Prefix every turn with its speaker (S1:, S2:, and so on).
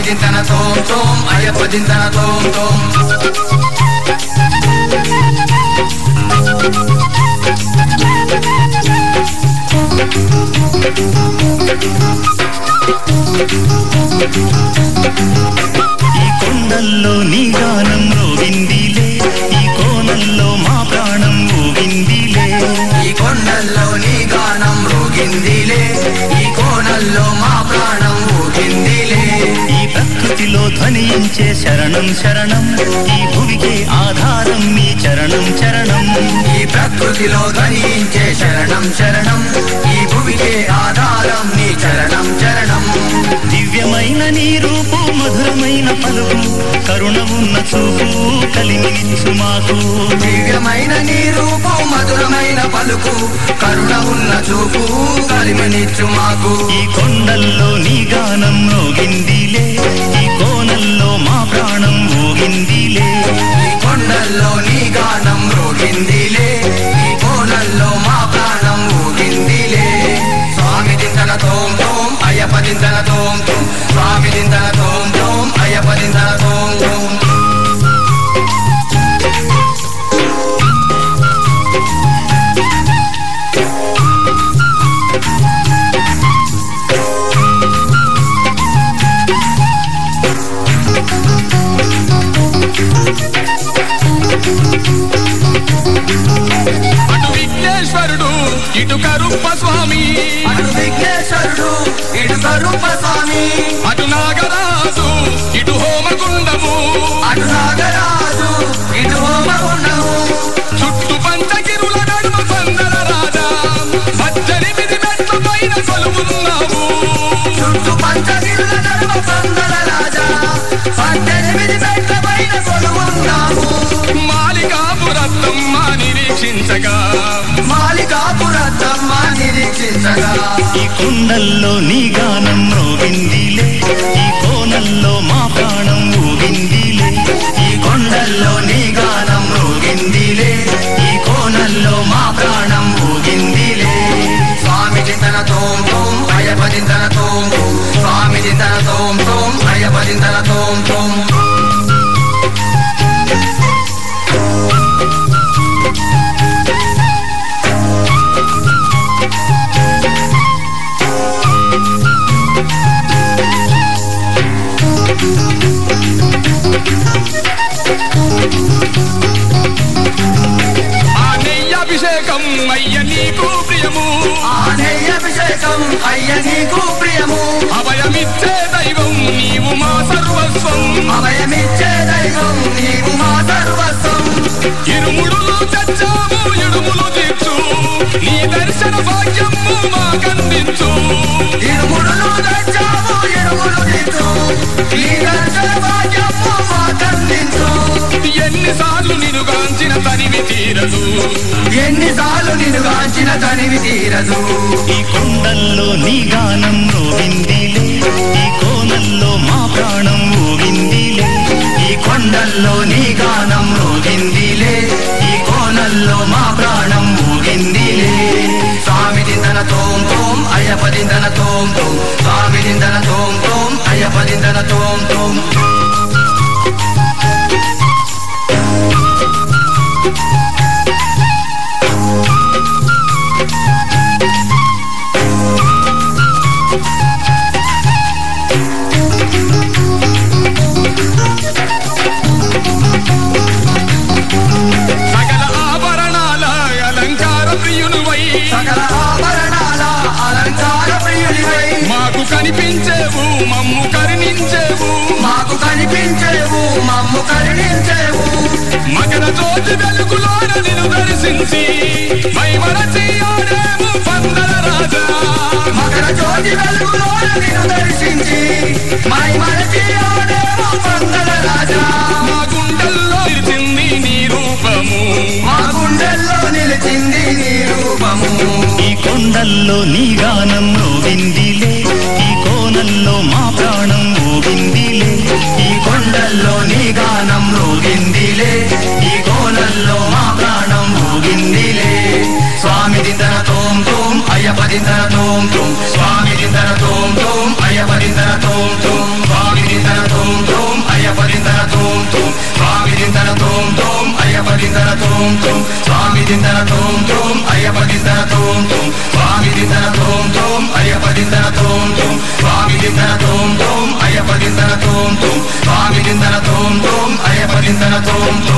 S1: దింతన తోం తోం అయ్యప్ప చింతన తోం తోం
S2: ఈ కొండల్లో నీ గానం రోగిందిలే ఈ కోణంలో మా ప్రాణం ఊగిందిలే.
S1: ఈ కొండల్లో నీ గానం రోగిందిలే. ఈ
S2: కోణంలో ధ్వనించే శరణం శరణం. ఈ భువికే ఆధారం నీ చరణం చరణం.
S1: ఈ ప్రకృతిలో ధ్వనించే శరణం శరణం. ఈ భూమికే ఆధారం నీ చరణం చరణం.
S2: దివ్యమైన నీ రూపు మధురమైన పలుకు. కరుణ ఉన్న చూపు కలిమినిచ్చు మాకు.
S1: దివ్యమైన నీ రూపు మధురమైన పలుకు. కరుణ ఉన్న చూపు కలిమినిచ్చు మాకు.
S2: ఈ కొండల్లో నీ గానం రోగిందిలే ఈ కోనల్లో మా
S1: రోగిందిలే కొండల్లో నీ గానం రోగిందిలే ఈ కోనల్లో మా ప్రాణం ఊగిందిలే స్వామి దిందన తోం తోం అయ్యప్ప దిందన తోం తోం. స్వామి దిందన తోం తోం అయ్యప్ప దిందన తోం తోం.
S3: అటు విఘ్నేశ్వరుడు ఇటు కరుప్ప స్వామి
S1: అటు విఘ్నేశ్వరుడు ఇటు కరుప స్వామి
S3: అటు నాగరాజు ఇటు హోమగుండము.
S1: అటు నాగరాజు ఇటు హోమగుండము.
S3: చుట్టు పంచగిరుల నడుమ పందల రాజా. పద్దెనిమిది
S2: ఈ కుండల్లో నీ గానం రోగిందిలే ఈ కోనల్లో మా ప్రాణం ఊగిందిలే
S1: ఈ కొండల్లో నీ గానం రోగిందిలే ఈ కోనల్లో మా ప్రాణం ఊగిందిలే స్వామి చింతన తోం తోం అయ్యప్ప చింతన తోం. స్వామి చింతన తోం తోం అయ్యప్ప చింతన తోం తోం.
S3: ఆ నెయ్యభిషేకం అయ్య నీకు ప్రియము.
S1: ఆనేయాభిషేకం అయ్య నీకు ప్రియము.
S3: అభయమిచ్చే దైవం నీవు మా సర్వస్వం.
S1: అభయమిచ్చే దైవం నీవు మా సర్వస్వం.
S3: ఇరుముడులు తెచ్చాము ఇడుములు తీర్చు. నీ దర్శన భాగ్యము మాకందించు తనివి తీరదు.
S1: ఎన్నిసార్లు నిన్ను గాంచిన తనివి తీరదు.
S2: ఈ కొండల్లో నీ గానం రోగిందిలే ఈ కోనల్లో మా ప్రాణం ఊగిందిలే
S1: ఈ కొండల్లో నీ గానం రోగిందిలే ఈ కోనల్లో మా ప్రాణం ఊగిందిలే స్వామి దిందన తోం తోం అయ్యప్ప దిందన తోం తోం. స్వామి దిందన తోం తోం అయ్యప్ప దిందన తోం తోం.
S3: కనిపించేవు మమ్ము కరుణించేవు.
S1: మాకు కనిపించేవు మమ్ము కరుణించేవు.
S3: మకర జ్యోతి వెలుగులోన నిన్ను దర్శించి మై మరచి ఆడేము పందల రాజా.
S1: మకర జ్యోతి వెలుగులో నిన్ను దర్శించి
S2: గానం ఈ కోనల్లో మా ప్రాణం ఊగిందిలే
S1: ఈ కొండల్లో నీ గానం రోగిందిలే ఈ కోనల్లో మా ప్రాణం ఊగిందిలే స్వామి దిందన తోం తోం అయ్యప్ప దిందన తోం తోం. స్వామి దిందన తోం తోం అయ్యప్ప దిందన తోం తోం. స్వామి దిందన తోం తోం అయ్యప్ప దిందన తోం తోం స్వామి దిందన తోం తోం అయ్యప్ప దిందన తోం తోం.